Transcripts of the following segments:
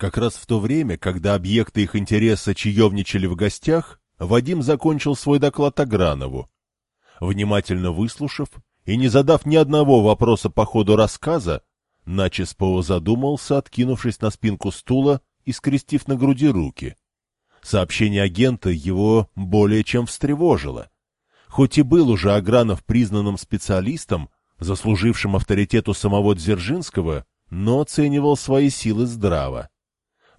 Как раз в то время, когда объекты их интереса чаевничали в гостях, Вадим закончил свой доклад Агранову. Внимательно выслушав и не задав ни одного вопроса по ходу рассказа, Начеспо задумался, откинувшись на спинку стула и скрестив на груди руки. Сообщение агента его более чем встревожило. Хоть и был уже Агранов признанным специалистом, заслужившим авторитету самого Дзержинского, но оценивал свои силы здраво.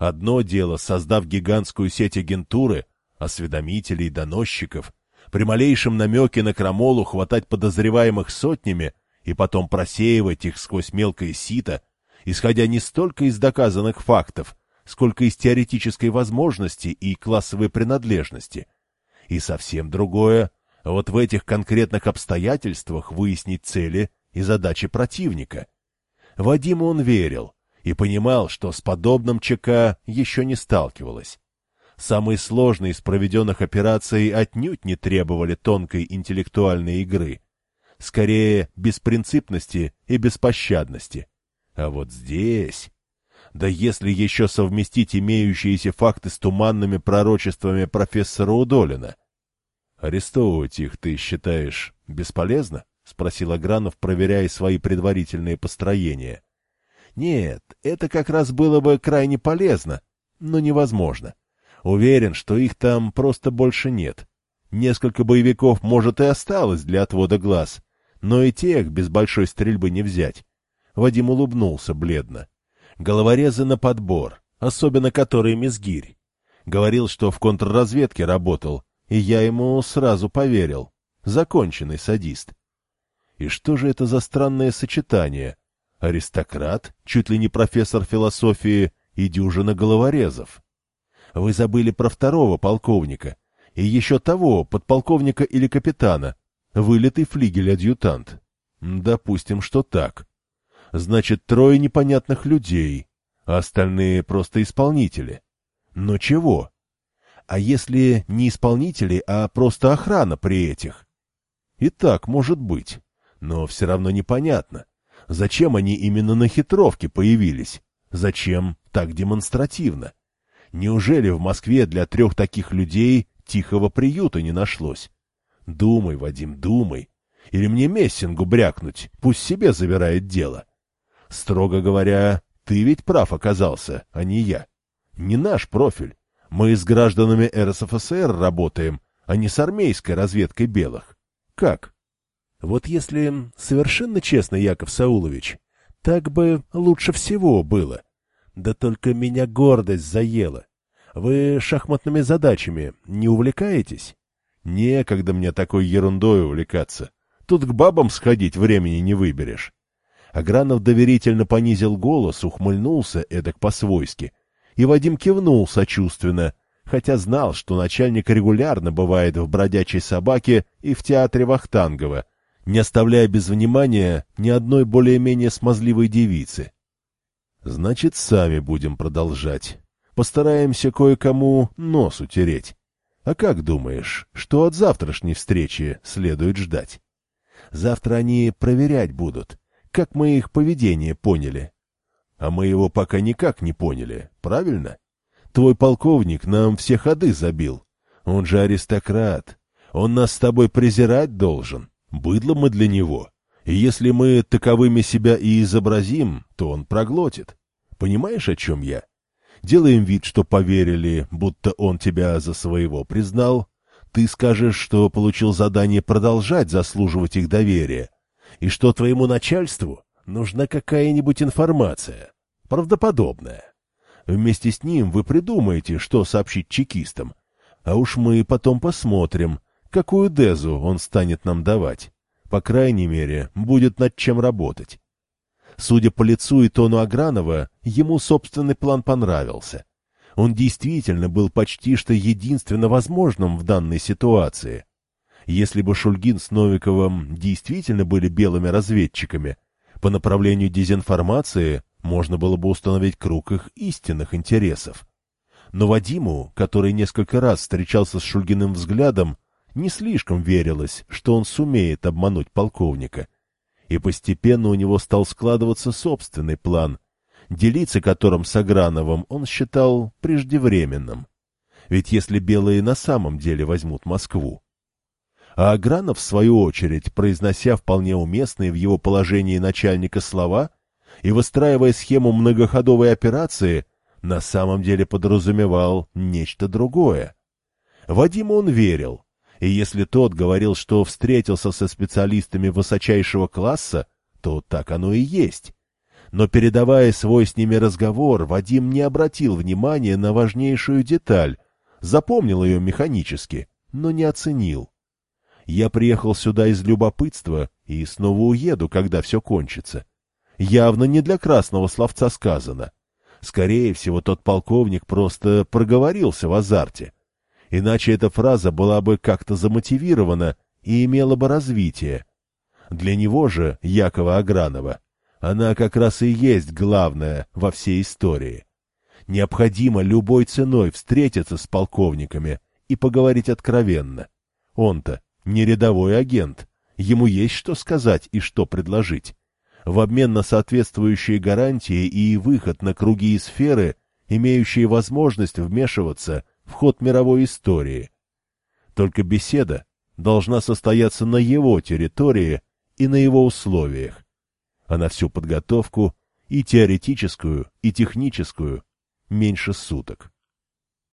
Одно дело, создав гигантскую сеть агентуры, осведомителей, доносчиков, при малейшем намеке на крамолу хватать подозреваемых сотнями и потом просеивать их сквозь мелкое сито, исходя не столько из доказанных фактов, сколько из теоретической возможности и классовой принадлежности. И совсем другое — вот в этих конкретных обстоятельствах выяснить цели и задачи противника. Вадиму он верил — и понимал, что с подобным ЧК еще не сталкивалась. Самые сложные из проведенных операций отнюдь не требовали тонкой интеллектуальной игры. Скорее, беспринципности и беспощадности. А вот здесь... Да если еще совместить имеющиеся факты с туманными пророчествами профессора Удолина. — Арестовывать их ты считаешь бесполезно? — спросил Агранов, проверяя свои предварительные построения. — нет, это как раз было бы крайне полезно, но невозможно. Уверен, что их там просто больше нет. Несколько боевиков, может, и осталось для отвода глаз, но и тех без большой стрельбы не взять. Вадим улыбнулся бледно. Головорезы на подбор, особенно который Мизгирь. Говорил, что в контрразведке работал, и я ему сразу поверил. Законченный садист. И что же это за странное сочетание? Аристократ, чуть ли не профессор философии и дюжина головорезов. Вы забыли про второго полковника и еще того, подполковника или капитана, вылитый флигель-адъютант. Допустим, что так. Значит, трое непонятных людей, а остальные просто исполнители. Но чего? А если не исполнители, а просто охрана при этих? И так может быть, но все равно непонятно. Зачем они именно на хитровке появились? Зачем так демонстративно? Неужели в Москве для трех таких людей тихого приюта не нашлось? Думай, Вадим, думай. Или мне Мессингу брякнуть, пусть себе завирает дело. Строго говоря, ты ведь прав оказался, а не я. Не наш профиль. Мы с гражданами РСФСР работаем, а не с армейской разведкой белых. Как? Вот если совершенно честно, Яков Саулович, так бы лучше всего было. Да только меня гордость заела. Вы шахматными задачами не увлекаетесь? Некогда мне такой ерундой увлекаться. Тут к бабам сходить времени не выберешь. Агранов доверительно понизил голос, ухмыльнулся эдак по-свойски. И Вадим кивнул сочувственно, хотя знал, что начальник регулярно бывает в «Бродячей собаке» и в театре Вахтангова, не оставляя без внимания ни одной более-менее смазливой девицы. Значит, сами будем продолжать. Постараемся кое-кому нос утереть. А как думаешь, что от завтрашней встречи следует ждать? Завтра они проверять будут, как мы их поведение поняли. А мы его пока никак не поняли, правильно? Твой полковник нам все ходы забил. Он же аристократ. Он нас с тобой презирать должен. Быдло мы для него, и если мы таковыми себя и изобразим, то он проглотит. Понимаешь, о чем я? Делаем вид, что поверили, будто он тебя за своего признал. Ты скажешь, что получил задание продолжать заслуживать их доверия, и что твоему начальству нужна какая-нибудь информация, правдоподобная. Вместе с ним вы придумаете, что сообщить чекистам, а уж мы потом посмотрим, какую дезу он станет нам давать. По крайней мере, будет над чем работать. Судя по лицу и тону Агранова, ему собственный план понравился. Он действительно был почти что единственно возможным в данной ситуации. Если бы Шульгин с Новиковым действительно были белыми разведчиками, по направлению дезинформации можно было бы установить круг их истинных интересов. Но Вадиму, который несколько раз встречался с Шульгиным взглядом, не слишком верилось, что он сумеет обмануть полковника. И постепенно у него стал складываться собственный план. делиться которым с Аграновым он считал преждевременным. Ведь если белые на самом деле возьмут Москву, а Агранов, в свою очередь, произнося вполне уместные в его положении начальника слова и выстраивая схему многоходовой операции, на самом деле подразумевал нечто другое. Вадиму он верил, и если тот говорил, что встретился со специалистами высочайшего класса, то так оно и есть. Но передавая свой с ними разговор, Вадим не обратил внимания на важнейшую деталь, запомнил ее механически, но не оценил. Я приехал сюда из любопытства и снова уеду, когда все кончится. Явно не для красного словца сказано. Скорее всего, тот полковник просто проговорился в азарте. Иначе эта фраза была бы как-то замотивирована и имела бы развитие. Для него же, Якова Агранова, она как раз и есть главное во всей истории. Необходимо любой ценой встретиться с полковниками и поговорить откровенно. Он-то не рядовой агент. Ему есть что сказать и что предложить. В обмен на соответствующие гарантии и выход на круги и сферы, имеющие возможность вмешиваться в ход мировой истории. Только беседа должна состояться на его территории и на его условиях. А на всю подготовку, и теоретическую, и техническую, меньше суток.